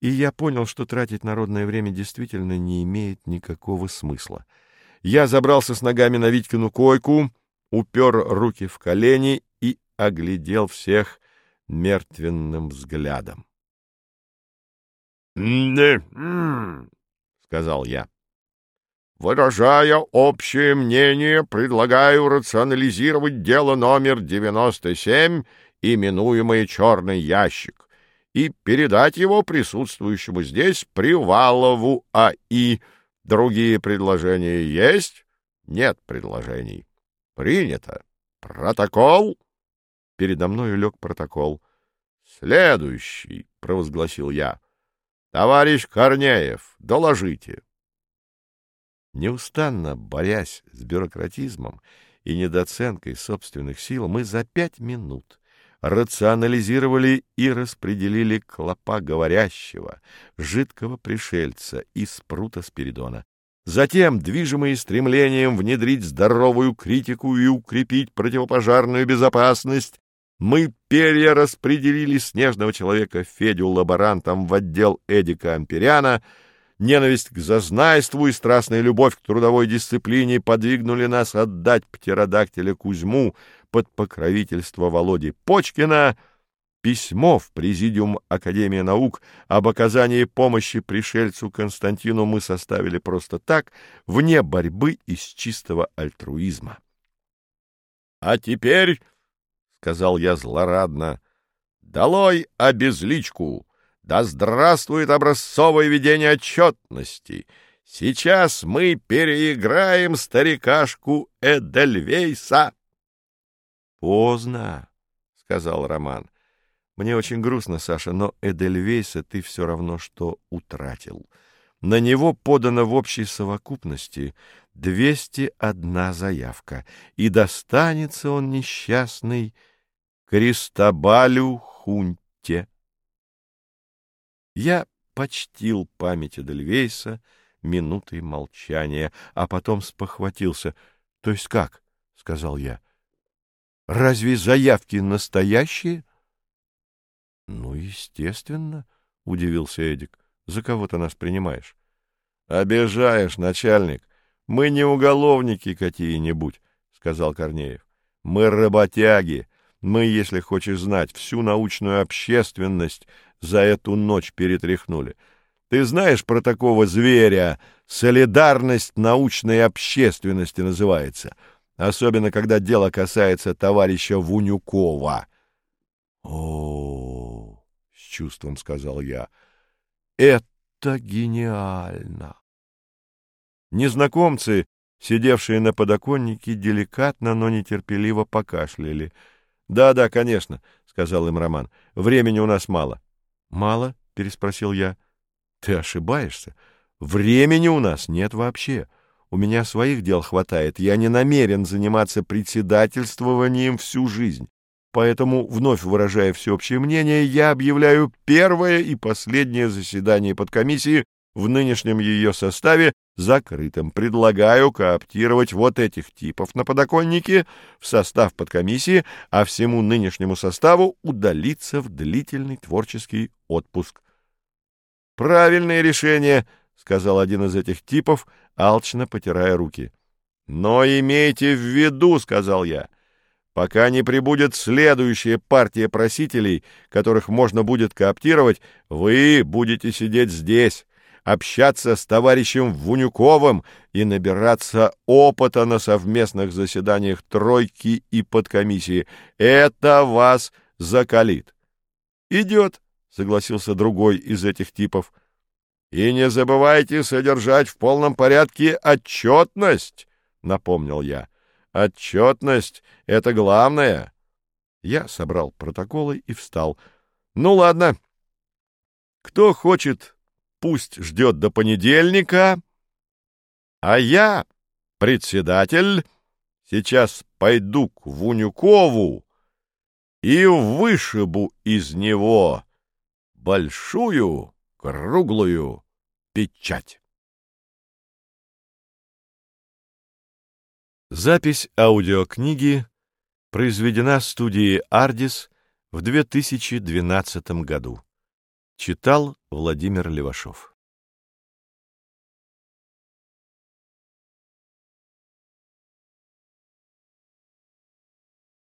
и я понял, что тратить народное время действительно не имеет никакого смысла. Я забрался с ногами на Витькину койку, упер руки в колени и оглядел всех мертвенным взглядом. «Да, — сказал я. Выражая общее мнение, предлагаю рационализировать дело номер 97, именуемое «Черный ящик», и передать его присутствующему здесь Привалову А.И. Другие предложения есть? Нет предложений. Принято. Протокол? Передо мной лег протокол. Следующий, — провозгласил я. Товарищ Корнеев, доложите. Неустанно борясь с бюрократизмом и недооценкой собственных сил, мы за пять минут рационализировали и распределили клопа говорящего, жидкого пришельца из прута Спиридона. Затем, движимые стремлением внедрить здоровую критику и укрепить противопожарную безопасность, мы перераспределили снежного человека Федю лаборантом в отдел Эдика Амперяна — Ненависть к зазнайству и страстная любовь к трудовой дисциплине подвигнули нас отдать птеродактиля Кузьму под покровительство Володи Почкина. Письмо в Президиум Академии наук об оказании помощи пришельцу Константину мы составили просто так, вне борьбы из чистого альтруизма. — А теперь, — сказал я злорадно, — долой обезличку! Да здравствует образцовое ведение отчетности! Сейчас мы переиграем старикашку Эдельвейса. — Поздно, — сказал Роман. — Мне очень грустно, Саша, но Эдельвейса ты все равно что утратил. На него подано в общей совокупности 201 заявка, и достанется он несчастный Кристобалю Хунте. Я почтил память Эдельвейса минутой молчания, а потом спохватился. — То есть как? — сказал я. — Разве заявки настоящие? — Ну, естественно, — удивился Эдик. — За кого ты нас принимаешь? — Обижаешь, начальник. Мы не уголовники какие-нибудь, — сказал Корнеев. — Мы работяги. Мы, если хочешь знать, всю научную общественность за эту ночь перетряхнули. Ты знаешь про такого зверя? Солидарность научной общественности называется. Особенно, когда дело касается товарища Вунюкова. — О, — с чувством сказал я, — это гениально! Незнакомцы, сидевшие на подоконнике, деликатно, но нетерпеливо покашляли. «Да, — Да-да, конечно, — сказал им Роман, — времени у нас мало. Мало? переспросил я. Ты ошибаешься. Времени у нас нет вообще. У меня своих дел хватает. Я не намерен заниматься председательствованием всю жизнь. Поэтому, вновь выражая всеобщее мнение, я объявляю первое и последнее заседание подкомиссии в нынешнем ее составе закрытым. Предлагаю кооптировать вот этих типов на подоконнике в состав подкомиссии, а всему нынешнему составу удалиться в длительный творческий отпуск. «Правильное решение», — сказал один из этих типов, алчно потирая руки. «Но имейте в виду», — сказал я, — «пока не прибудет следующая партия просителей, которых можно будет кооптировать, вы будете сидеть здесь» общаться с товарищем Вунюковым и набираться опыта на совместных заседаниях тройки и подкомиссии. Это вас закалит. — Идет, — согласился другой из этих типов. — И не забывайте содержать в полном порядке отчетность, — напомнил я. — Отчетность — это главное. Я собрал протоколы и встал. — Ну, ладно. Кто хочет пусть ждет до понедельника, а я, председатель, сейчас пойду к Вунюкову и вышибу из него большую круглую печать. Запись аудиокниги произведена студией «Ардис» в 2012 году. Читал Владимир Левашов.